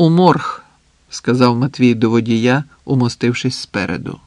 У морг, сказав Матвій до водія, умостившись спереду.